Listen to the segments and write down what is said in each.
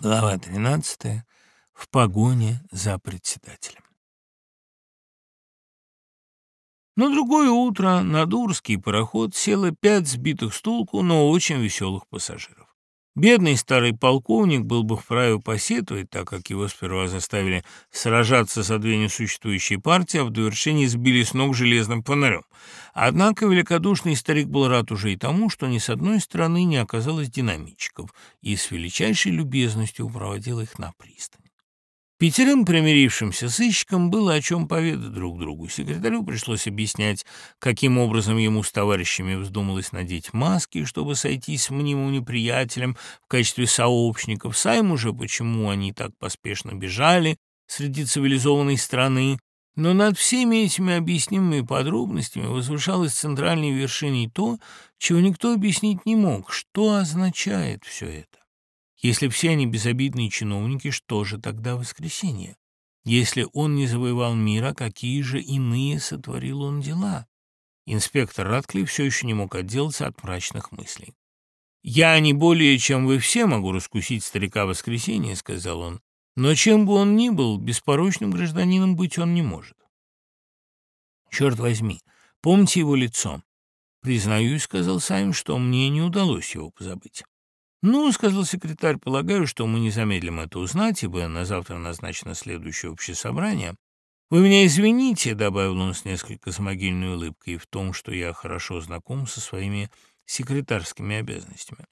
Глава 13. В погоне за председателем. На другое утро на Дурский пароход село пять сбитых с толку, но очень веселых пассажиров. Бедный старый полковник был бы вправе посетовать, так как его сперва заставили сражаться со две несуществующие партии, а в довершении сбили с ног железным фонарем. Однако великодушный старик был рад уже и тому, что ни с одной стороны не оказалось динамитчиков, и с величайшей любезностью проводил их на пристань. Пятерым примирившимся сыщикам было о чем поведать друг другу. Секретарю пришлось объяснять, каким образом ему с товарищами вздумалось надеть маски, чтобы сойтись с мнимым неприятелем в качестве сообщников. Сайму же, почему они так поспешно бежали среди цивилизованной страны. Но над всеми этими объяснимыми подробностями возвышалось центральной вершиной то, чего никто объяснить не мог, что означает все это. Если все они безобидные чиновники, что же тогда воскресенье? Если он не завоевал мира, какие же иные сотворил он дела? Инспектор Радклифф все еще не мог отделаться от мрачных мыслей. «Я не более, чем вы все, могу раскусить старика воскресенье», — сказал он. «Но чем бы он ни был, беспорочным гражданином быть он не может». «Черт возьми, помните его лицо». «Признаюсь», — сказал Сайм, — «что мне не удалось его позабыть». «Ну, — сказал секретарь, — полагаю, что мы не замедлим это узнать, ибо на завтра назначено следующее общее собрание. Вы меня извините, — добавил он с несколько самогильной улыбкой, — в том, что я хорошо знаком со своими секретарскими обязанностями.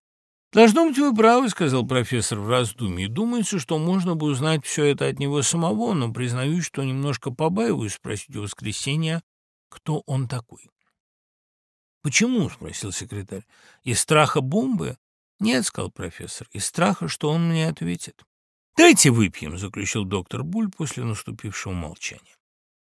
«Должно быть, вы правы», — сказал профессор в раздумье. «Думается, что можно бы узнать все это от него самого, но признаюсь, что немножко побаиваюсь спросить у воскресенья, кто он такой». «Почему?» — спросил секретарь. «Из страха бомбы?» «Нет», — сказал профессор, — «из страха, что он мне ответит». «Дайте выпьем», — заключил доктор Буль после наступившего молчания.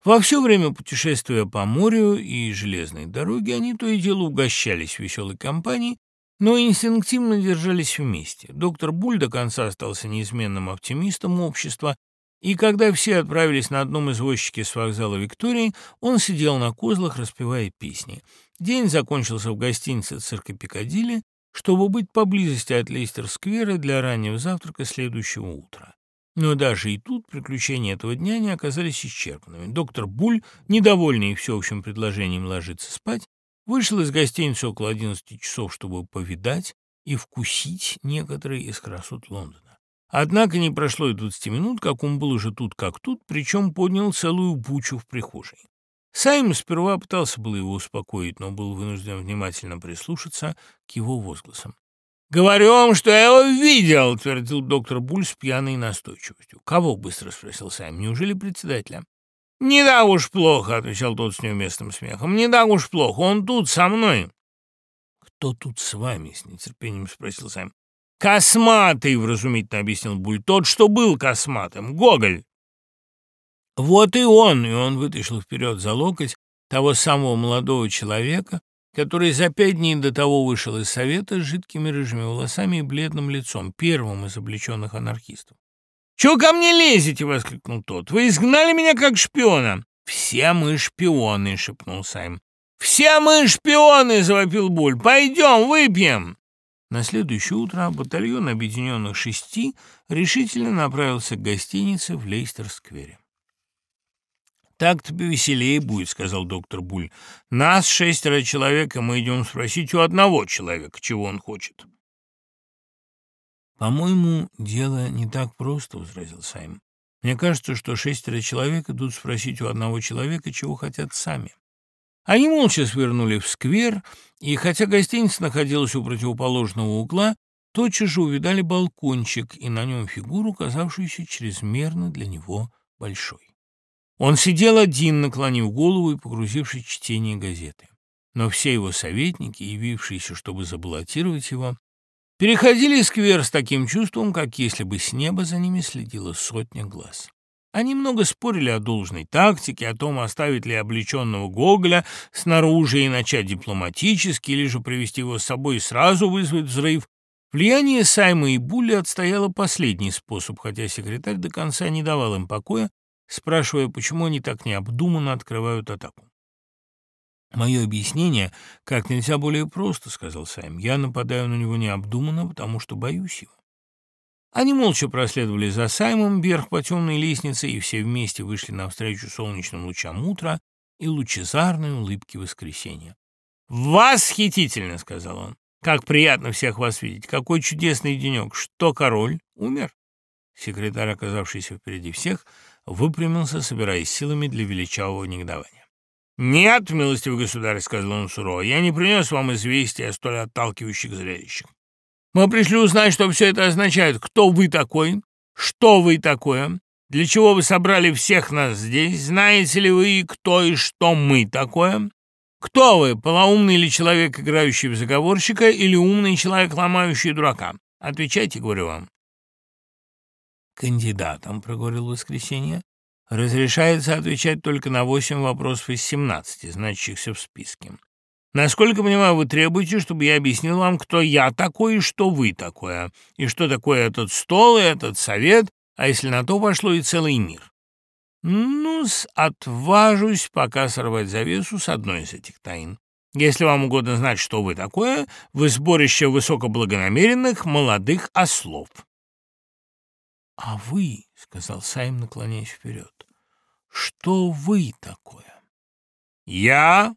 Во все время путешествия по морю и железной дороге они то и дело угощались веселой компанией, но инстинктивно держались вместе. Доктор Буль до конца остался неизменным оптимистом общества, и когда все отправились на одном извозчике с вокзала Виктории, он сидел на козлах, распевая песни. День закончился в гостинице «Цирка Пикадилли», чтобы быть поблизости от Лейстер-сквера для раннего завтрака следующего утра. Но даже и тут приключения этого дня не оказались исчерпанными. Доктор Буль, недовольный всеобщим предложением ложиться спать, вышел из гостиницы около 11 часов, чтобы повидать и вкусить некоторые из красот Лондона. Однако не прошло и 20 минут, как он был уже тут как тут, причем поднял целую бучу в прихожей. Сайм сперва пытался было его успокоить, но был вынужден внимательно прислушаться к его возгласам. «Говорю вам, что я его видел!» — твердил доктор Буль с пьяной настойчивостью. «Кого?» — быстро спросил Сайм. «Неужели председателя?» «Не так уж плохо», — отвечал тот с неуместным смехом. «Не так уж плохо. Он тут со мной». «Кто тут с вами?» — с нетерпением спросил Сайм. «Косматый!» — вразумительно объяснил Буль. «Тот, что был косматым. Гоголь!» Вот и он, и он вытащил вперед за локоть того самого молодого человека, который за пять дней до того вышел из совета с жидкими рыжими волосами и бледным лицом, первым из облеченных анархистов. «Чего ко мне лезете?» — воскликнул тот. «Вы изгнали меня как шпиона!» «Все мы шпионы!» — шепнул Сайм. «Все мы шпионы!» — завопил Буль. «Пойдем, выпьем!» На следующее утро батальон объединенных шести решительно направился к гостинице в Лейстер-сквере. «Так-то повеселее будет», — сказал доктор Буль. «Нас шестеро человек, и мы идем спросить у одного человека, чего он хочет». «По-моему, дело не так просто», — возразил Сайм. «Мне кажется, что шестеро человек идут спросить у одного человека, чего хотят сами». Они молча свернули в сквер, и хотя гостиница находилась у противоположного угла, тотчас же увидали балкончик и на нем фигуру, казавшуюся чрезмерно для него большой. Он сидел один, наклонив голову и погрузившись в чтение газеты. Но все его советники, явившиеся, чтобы забаллотировать его, переходили сквер с таким чувством, как если бы с неба за ними следила сотня глаз. Они много спорили о должной тактике, о том, оставить ли облеченного Гоголя снаружи и начать дипломатически, или же привести его с собой и сразу вызвать взрыв. Влияние Сайма и Булли отстояло последний способ, хотя секретарь до конца не давал им покоя, спрашивая, почему они так необдуманно открывают атаку. «Мое объяснение как нельзя более просто», — сказал Сайм. «Я нападаю на него необдуманно, потому что боюсь его». Они молча проследовали за Саймом вверх по темной лестнице, и все вместе вышли навстречу солнечным лучам утра и лучезарной улыбке воскресенья. «Восхитительно!» — сказал он. «Как приятно всех вас видеть! Какой чудесный денек! Что, король умер?» Секретарь, оказавшийся впереди всех, выпрямился, собираясь силами для величавого негодования. «Нет, милостивый государь», — сказал он сурово, — «я не принес вам известия о столь отталкивающих зрелищах. Мы пришли узнать, что все это означает. Кто вы такой? Что вы такое? Для чего вы собрали всех нас здесь? Знаете ли вы, кто и что мы такое? Кто вы, полоумный ли человек, играющий в заговорщика, или умный человек, ломающий дурака? Отвечайте, говорю вам. Кандидатам, проговорил воскресенье, разрешается отвечать только на восемь вопросов из семнадцати, значащихся в списке. Насколько понимаю, вы требуете, чтобы я объяснил вам, кто я такой и что вы такое, и что такое этот стол и этот совет, а если на то пошло и целый мир. ну отважусь пока сорвать завесу с одной из этих тайн. Если вам угодно знать, что вы такое, вы сборище высокоблагонамеренных молодых ослов. — А вы, — сказал Сайм, наклоняясь вперед, — что вы такое? — Я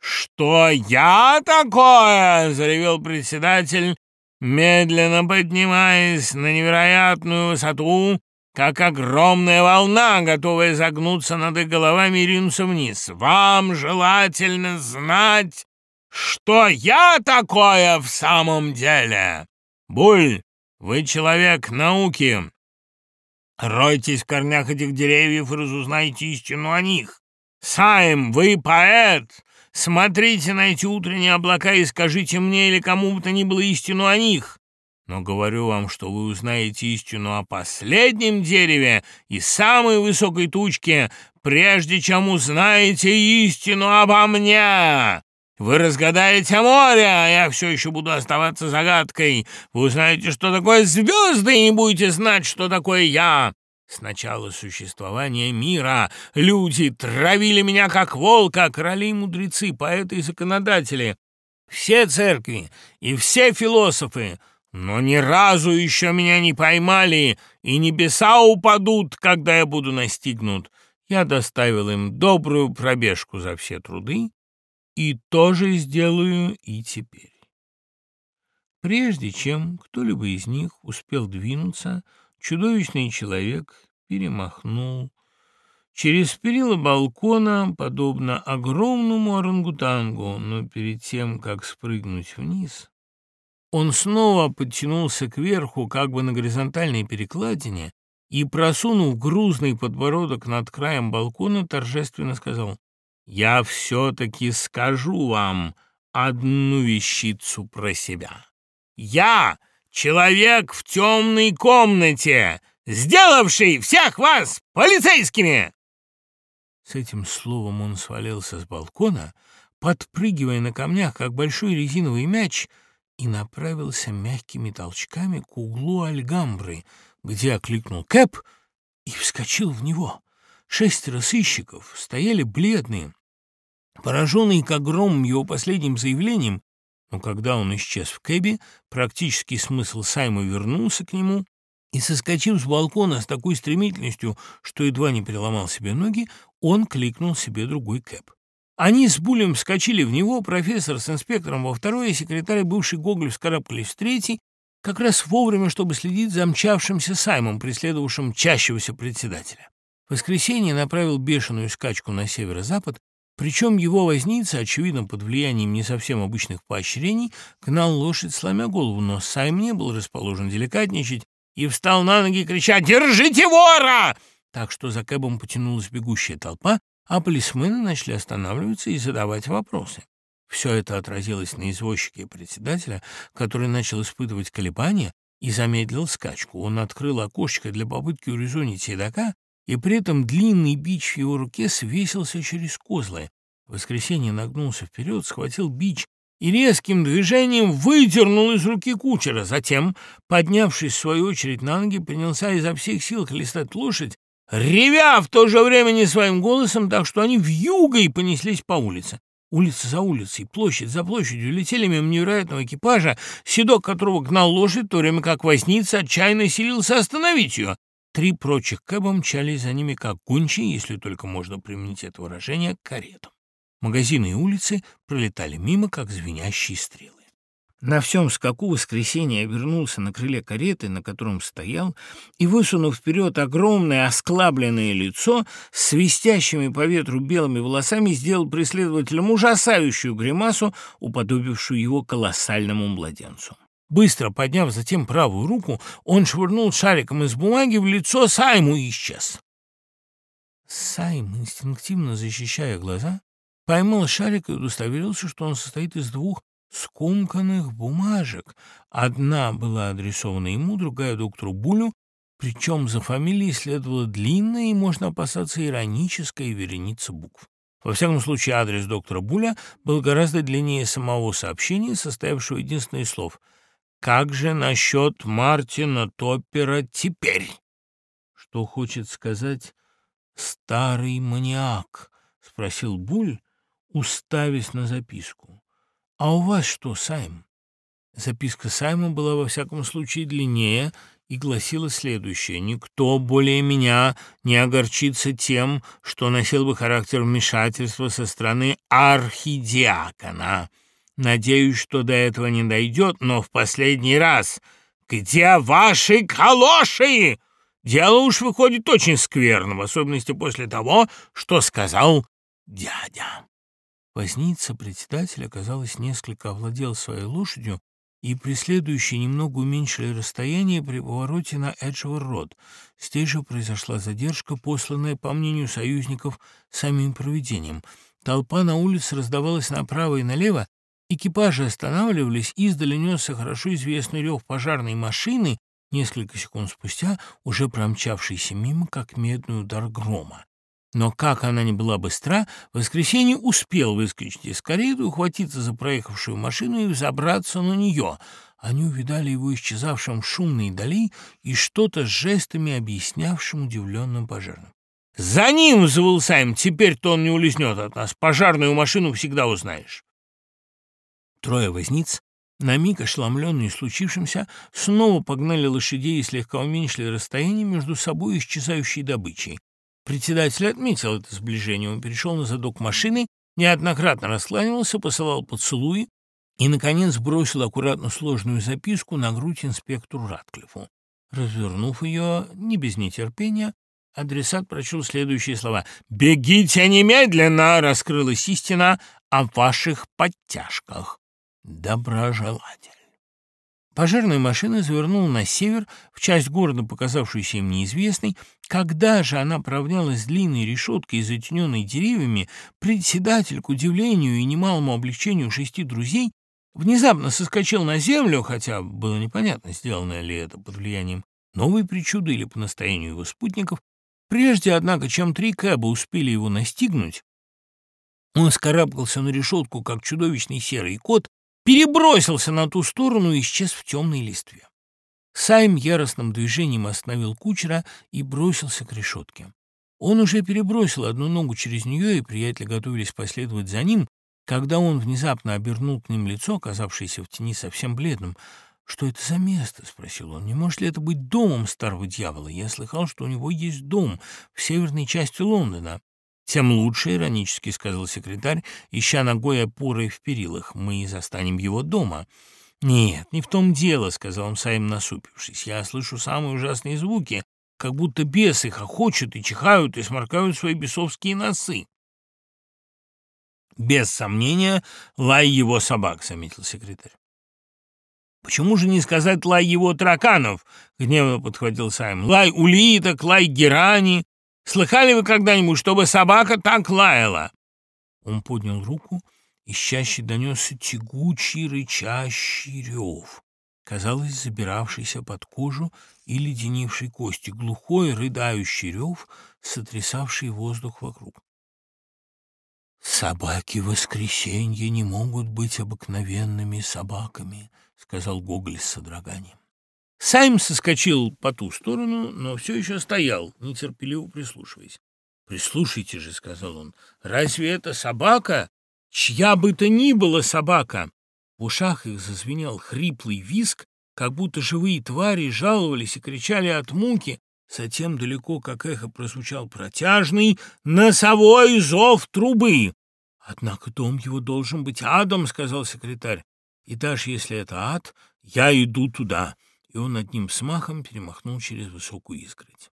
«Что я такое?» — заревел председатель, медленно поднимаясь на невероятную высоту, как огромная волна, готовая загнуться над их головами и ринуться вниз. «Вам желательно знать, что я такое в самом деле! Буль, вы человек науки. Ройтесь в корнях этих деревьев и разузнайте истину о них. Сайм, вы поэт, Смотрите на эти утренние облака и скажите мне или кому бы то ни было истину о них. Но говорю вам, что вы узнаете истину о последнем дереве и самой высокой тучке, прежде чем узнаете истину обо мне. Вы разгадаете море, а я все еще буду оставаться загадкой. Вы узнаете, что такое звезды, и не будете знать, что такое я. С начала существования мира люди травили меня как волка, короли и мудрецы, поэты и законодатели, все церкви и все философы, но ни разу еще меня не поймали, и небеса упадут, когда я буду настигнут. Я доставил им добрую пробежку за все труды, и тоже сделаю и теперь. Прежде чем кто-либо из них успел двинуться, Чудовищный человек перемахнул через перила балкона, подобно огромному орангутангу, но перед тем, как спрыгнуть вниз, он снова подтянулся кверху, как бы на горизонтальной перекладине, и, просунув грузный подбородок над краем балкона, торжественно сказал «Я все-таки скажу вам одну вещицу про себя. Я человек в темной комнате, сделавший всех вас полицейскими!» С этим словом он свалился с балкона, подпрыгивая на камнях, как большой резиновый мяч, и направился мягкими толчками к углу Альгамбры, где окликнул Кэп и вскочил в него. Шестеро сыщиков стояли бледные, пораженные как громом его последним заявлением, но когда он исчез в кэбе, практический смысл Сайма вернулся к нему, и, соскочив с балкона с такой стремительностью, что едва не переломал себе ноги, он кликнул себе другой кэб. Они с Булем вскочили в него, профессор с инспектором во второй, секретарь бывший Гоголь вскарабкались в третий, как раз вовремя, чтобы следить за мчавшимся Саймом, преследовавшим чащегося председателя. В воскресенье направил бешеную скачку на северо-запад, причем его возница, очевидно, под влиянием не совсем обычных поощрений, гнал лошадь, сломя голову, но Сайм не был расположен деликатничать и встал на ноги, крича «Держите вора!» Так что за Кэбом потянулась бегущая толпа, а полисмены начали останавливаться и задавать вопросы. Все это отразилось на извозчике председателя, который начал испытывать колебания и замедлил скачку. Он открыл окошечко для попытки урезонить седока, и при этом длинный бич в его руке свесился через козлы. В воскресенье нагнулся вперед, схватил бич и резким движением выдернул из руки кучера. Затем, поднявшись в свою очередь на ноги, принялся изо всех сил хлестать лошадь, ревя в то же время не своим голосом, так что они вьюгой понеслись по улице. Улица за улицей, площадь за площадью летели мимо невероятного экипажа, седок которого гнал лошадь, в то время как возница отчаянно силился остановить ее. Три прочих кэба мчались за ними, как гончие, если только можно применить это выражение, к каретам. Магазины и улицы пролетали мимо, как звенящие стрелы. На всем скаку воскресенье обернулся на крыле кареты, на котором стоял, и, высунув вперед огромное осклабленное лицо, с свистящими по ветру белыми волосами сделал преследователям ужасающую гримасу, уподобившую его колоссальному младенцу. Быстро подняв затем правую руку, он швырнул шариком из бумаги в лицо Сайму и исчез. Сайм, инстинктивно защищая глаза, поймал шарик и удостоверился, что он состоит из двух скомканных бумажек. Одна была адресована ему, другая — доктору Булю, причем за фамилией следовала длинная и, можно опасаться, ироническая вереница букв. Во всяком случае, адрес доктора Буля был гораздо длиннее самого сообщения, состоявшего единственное из слов «Как же насчет Мартина Топпера теперь?» «Что хочет сказать старый маниак?» — спросил Буль, уставясь на записку. «А у вас что, Сайм?» Записка Сайма была во всяком случае длиннее и гласила следующее. «Никто более меня не огорчится тем, что носил бы характер вмешательства со стороны архидиакона. Надеюсь, что до этого не дойдет, но в последний раз. Где ваши калоши?» Дело уж выходит очень скверно, в особенности после того, что сказал дядя. Возница председателя, казалось, несколько овладел своей лошадью, и преследующие немного уменьшили расстояние при повороте на Эджвор-Род. Здесь же произошла задержка, посланная, по мнению союзников, самим проведением. Толпа на улице раздавалась направо и налево, экипажи останавливались, издали несся хорошо известный рев пожарной машины, несколько секунд спустя уже промчавшийся мимо, как медный удар грома. Но как она не была быстра, в воскресенье успел выскочить из кареты, ухватиться за проехавшую машину и взобраться на нее. Они увидали его исчезавшим в шумной дали и что-то с жестами объяснявшим удивленным пожарным. «За ним!» — завыл Сайм. «Теперь-то он не улизнет от нас. Пожарную машину всегда узнаешь». Трое возниц, на миг ошеломленные случившимся, снова погнали лошадей и слегка уменьшили расстояние между собой и исчезающей добычей. Председатель отметил это сближение. Он перешел на задок машины, неоднократно раскланивался, посылал поцелуи и, наконец, бросил аккуратно сложную записку на грудь инспектору Ратклифу. Развернув ее, не без нетерпения, адресат прочел следующие слова. «Бегите немедленно!» — раскрылась истина о ваших подтяжках. Доброжелатель. Пожарная машина завернула на север, в часть города, показавшуюся им неизвестной. Когда же она провнялась длинной решеткой, затененной деревьями, председатель, к удивлению и немалому облегчению шести друзей, внезапно соскочил на землю, хотя было непонятно, сделано ли это под влиянием новой причуды или по настоянию его спутников. Прежде, однако, чем три кэба успели его настигнуть, он скарабкался на решетку, как чудовищный серый кот, перебросился на ту сторону и исчез в темной листве. Сайм яростным движением остановил кучера и бросился к решетке. Он уже перебросил одну ногу через нее, и приятели готовились последовать за ним, когда он внезапно обернул к ним лицо, оказавшееся в тени совсем бледным. «Что это за место?» — спросил он. «Не может ли это быть домом старого дьявола? Я слыхал, что у него есть дом в северной части Лондона». «Тем лучше», — иронически сказал секретарь, ища ногой опоры в перилах. «Мы застанем его дома». «Нет, не в том дело», — сказал он Сайм, насупившись. «Я слышу самые ужасные звуки, как будто бесы хохочут и чихают и сморкают свои бесовские носы». «Без сомнения, лай его собак», — заметил секретарь. «Почему же не сказать лай его тараканов?» — гневно подхватил Сайм. «Лай улиток, лай герани, Слыхали вы когда-нибудь, чтобы собака так лаяла?» Он поднял руку, и чаще донесся тягучий, рычащий рев, казалось, забиравшийся под кожу и леденивший кости, глухой, рыдающий рев, сотрясавший воздух вокруг. «Собаки воскресенья не могут быть обыкновенными собаками», — сказал Гоголь с содроганием. Сайм соскочил по ту сторону, но все еще стоял, нетерпеливо прислушиваясь. «Прислушайте же», — сказал он, — «разве это собака? чья бы то ни была собака. В ушах их зазвенел хриплый виск, как будто живые твари жаловались и кричали от муки. Затем далеко, как эхо, прозвучал протяжный носовой зов трубы. «Однако дом его должен быть адом», — сказал секретарь. «И даже если это ад, я иду туда». И он одним смахом перемахнул через высокую изгородь.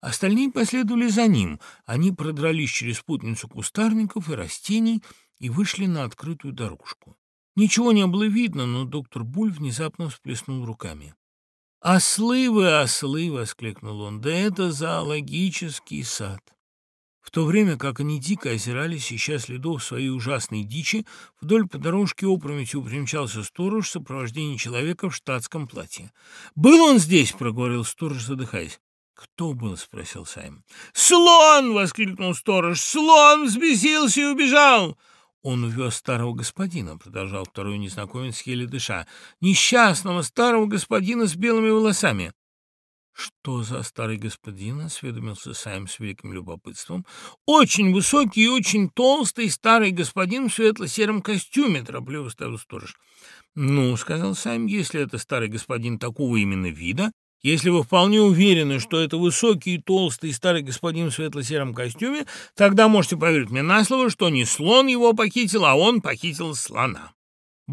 Остальные последовали за ним. Они продрались через путницу кустарников и растений и вышли на открытую дорожку. Ничего не было видно, но доктор Буль внезапно всплеснул руками. «Ослы вы, ослы!» — воскликнул он. «Да это зоологический сад!» В то время как они дико озирались, ища следов своей ужасной дичи, вдоль по дорожке опрометью примчался сторож в сопровождении человека в штатском платье. «Был он здесь!» — проговорил сторож, задыхаясь. «Кто был?» — спросил Сайм. «Слон!» — воскликнул сторож. «Слон взбесился и убежал!» «Он увез старого господина», — продолжал второй незнакомец, еле дыша. «Несчастного старого господина с белыми волосами». «Что за старый господин?» — осведомился Сайм с великим любопытством. «Очень высокий и очень толстый старый господин в светло-сером костюме», — торопливо ставил сторож. «Ну, — сказал Сайм, — если это старый господин такого именно вида, если вы вполне уверены, что это высокий, толстый старый господин в светло-сером костюме, тогда можете поверить мне на слово, что не слон его похитил, а он похитил слона.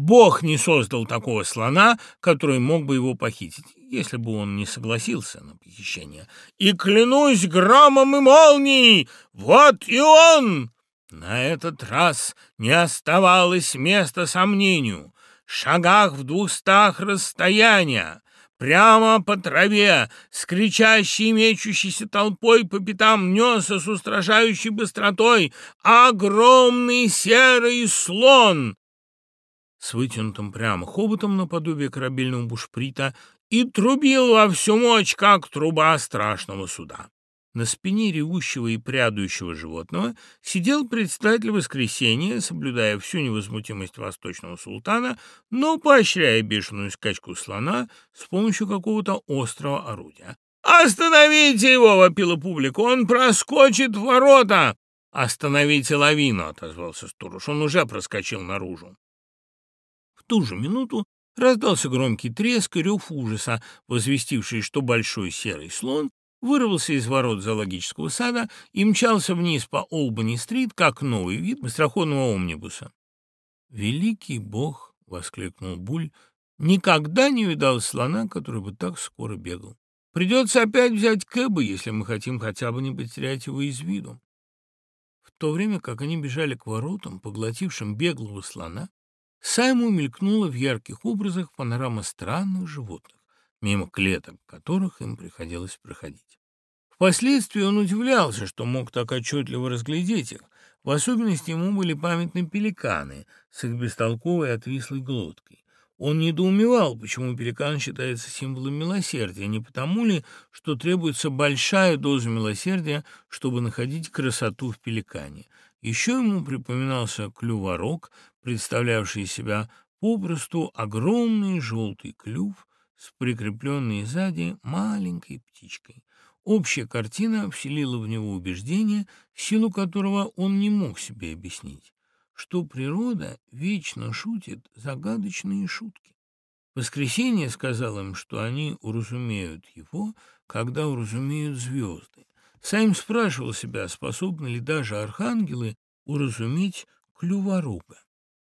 Бог не создал такого слона, который мог бы его похитить, если бы он не согласился на похищение. И клянусь громом и молнией, вот и он! На этот раз не оставалось места сомнению. Шагах в двухстах расстояния Прямо по траве, с кричащей и мечущейся толпой по пятам несся с устрашающей быстротой огромный серый слон с вытянутым прямо хоботом наподобие корабельного бушприта и трубил во всю мощь, как труба страшного суда. На спине ревущего и прядущего животного сидел председатель воскресения, соблюдая всю невозмутимость восточного султана, но поощряя бешеную скачку слона с помощью какого-то острого орудия. «Остановите его!» — вопила публика. «Он проскочит ворота!» «Остановите лавину!» — отозвался сторож. Он уже проскочил наружу. Ту же минуту раздался громкий треск и рев ужаса, возвестивший, что большой серый слон вырвался из ворот зоологического сада и мчался вниз по Олбани-стрит, как новый вид быстроходного омнибуса. «Великий бог!» — воскликнул Буль. «Никогда не видал слона, который бы так скоро бегал. Придется опять взять Кэба, если мы хотим хотя бы не потерять его из виду». В то время, как они бежали к воротам, поглотившим беглого слона, Сайму мелькнула в ярких образах панорама странных животных мимо клеток которых им приходилось проходить. Впоследствии он удивлялся, что мог так отчетливо разглядеть их. В особенности ему были памятны пеликаны с их бестолковой отвислой глоткой. Он недоумевал, почему пеликан считается символом милосердия, не потому ли, что требуется большая доза милосердия, чтобы находить красоту в пеликане. Еще ему припоминался клюворог, представлявший себя попросту огромный желтый клюв с прикрепленной сзади маленькой птичкой. Общая картина вселила в него убеждение, силу которого он не мог себе объяснить, что природа вечно шутит загадочные шутки. Воскресенье сказал им, что они уразумеют его, когда уразумеют звезды. Сайм спрашивал себя, способны ли даже архангелы уразуметь клюворуга.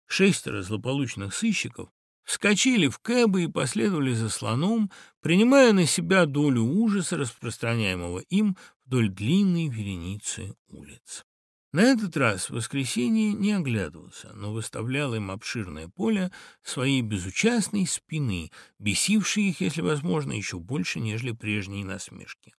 Шестеро злополучных сыщиков вскочили в кэбы и последовали за слоном, принимая на себя долю ужаса, распространяемого им вдоль длинной вереницы улиц. На этот раз воскресенье не оглядывался, но выставлял им обширное поле своей безучастной спины, бесившей их, если возможно, еще больше, нежели прежние насмешки.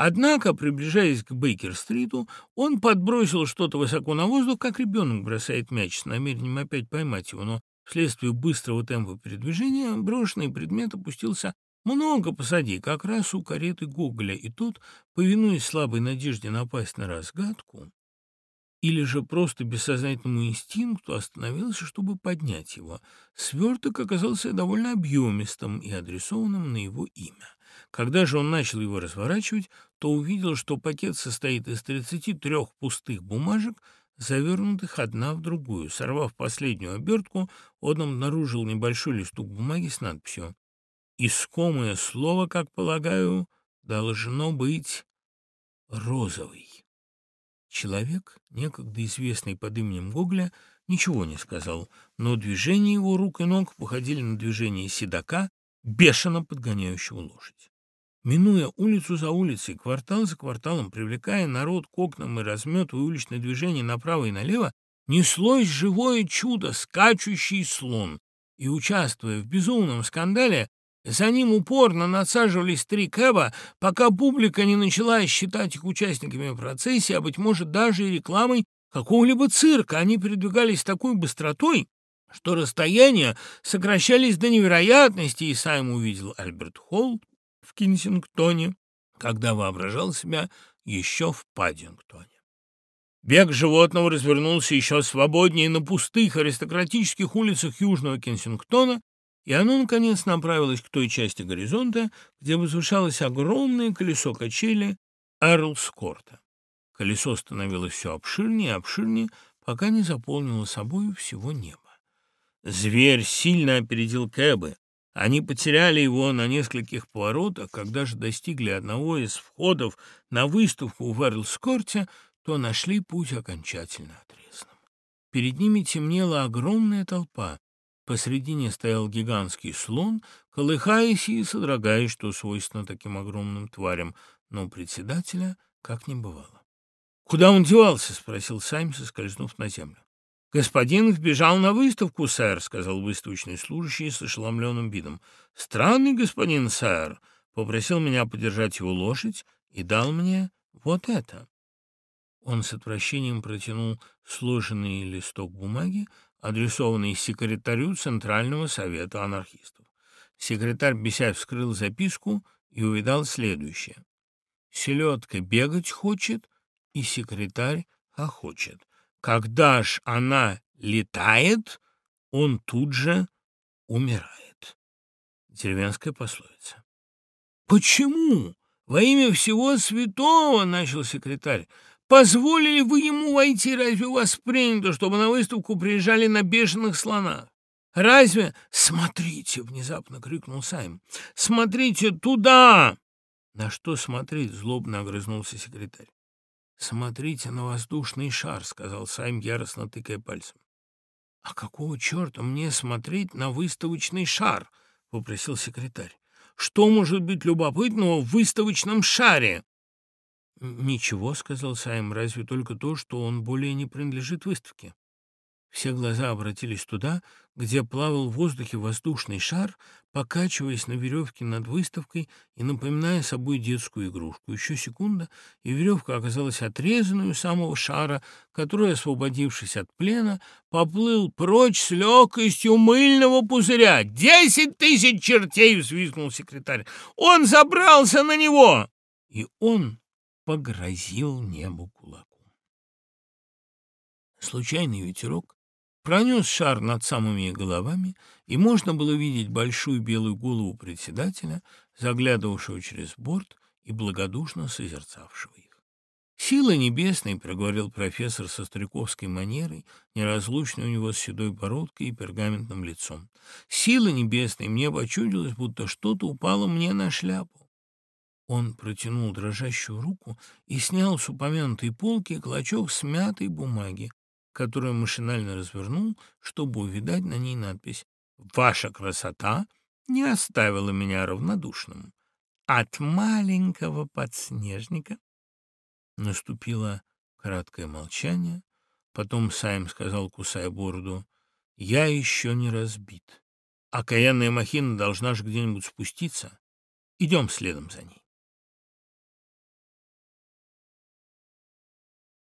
Однако, приближаясь к Бейкер-стриту, он подбросил что-то высоко на воздух, как ребенок бросает мяч с намерением опять поймать его, но Вследствие быстрого темпа передвижения брошенный предмет опустился много посади, как раз у кареты Гоголя, и тот, повинуясь слабой надежде напасть на разгадку, или же просто бессознательному инстинкту остановился, чтобы поднять его. Сверток оказался довольно объемистым и адресованным на его имя. Когда же он начал его разворачивать, то увидел, что пакет состоит из 33 пустых бумажек, завернутых одна в другую. Сорвав последнюю обертку, он обнаружил небольшой листок бумаги с надписью «Искомое слово, как полагаю, должно быть розовый». Человек, некогда известный под именем Гогля, ничего не сказал, но движения его рук и ног походили на движение седока, бешено подгоняющего лошадь. Минуя улицу за улицей, квартал за кварталом, привлекая народ к окнам и разметывая уличное движение направо и налево, неслось живое чудо, скачущий слон. И, участвуя в безумном скандале, за ним упорно надсаживались три кэба, пока публика не начала считать их участниками процессии, а, быть может, даже и рекламой какого-либо цирка. Они передвигались такой быстротой, что расстояния сокращались до невероятности, и сам увидел Альберт Холл в Кенсингтоне, когда воображал себя еще в Паддингтоне. Бег животного развернулся еще свободнее на пустых аристократических улицах Южного Кенсингтона, и оно, наконец, направилось к той части горизонта, где возвышалось огромное колесо качели Эрлскорта. Колесо становилось все обширнее и обширнее, пока не заполнило собою всего неба. Зверь сильно опередил Кэбы. Они потеряли его на нескольких поворотах, когда же достигли одного из входов на выставку в Эрлскорте, то нашли путь окончательно отрезанным. Перед ними темнела огромная толпа. Посредине стоял гигантский слон, колыхаясь и содрогаясь, что свойственно таким огромным тварям, но председателя как не бывало. «Куда он девался?» — спросил Сайм, соскользнув на землю. «Господин вбежал на выставку, сэр», — сказал выставочный служащий с ошеломленным видом. «Странный господин, сэр», — попросил меня подержать его лошадь и дал мне вот это. Он с отвращением протянул сложенный листок бумаги, адресованный секретарю Центрального совета анархистов. Секретарь, бесясь, вскрыл записку и увидал следующее. «Селедка бегать хочет, и секретарь хохочет. Когда ж она летает, он тут же умирает». Деревенская пословица. «Почему? Во имя всего святого!» — начал секретарь. Позволили вы ему войти? Разве у вас принято, чтобы на выставку приезжали на бешеных слонах? Разве... Смотрите, внезапно крикнул Сайм. Смотрите туда! На что смотреть? Злобно огрызнулся секретарь. «Смотрите на воздушный шар», — сказал Сайм, яростно тыкая пальцем. «А какого черта мне смотреть на выставочный шар?» — попросил секретарь. «Что может быть любопытного в выставочном шаре?» «Ничего», — сказал Сайм, — «разве только то, что он более не принадлежит выставке». Все глаза обратились туда, где плавал в воздухе воздушный шар, покачиваясь на веревке над выставкой и напоминая собой детскую игрушку. Еще секунда, и веревка оказалась отрезанной у самого шара, который, освободившись от плена, поплыл прочь с легкостью мыльного пузыря. «Десять тысяч чертей!» — взвизгнул секретарь. «Он забрался на него!» И он погрозил небу кулаком. Случайный ветерок пронес шар над самыми головами, и можно было видеть большую белую голову председателя, заглядывавшего через борт и благодушно созерцавшего их. «Сила небесной», — проговорил профессор со стариковской манерой, неразлучной у него с седой бородкой и пергаментным лицом. «Сила небесной, мне почудилось, будто что-то упало мне на шляпу. Он протянул дрожащую руку и снял с упомянутой полки клочок смятой бумаги, которую машинально развернул, чтобы увидать на ней надпись «Ваша красота не оставила меня равнодушным. От маленького подснежника». Наступило краткое молчание. Потом Сайм сказал, кусая бороду, «Я еще не разбит. Окаянная махина должна же где-нибудь спуститься. Идем следом за ней».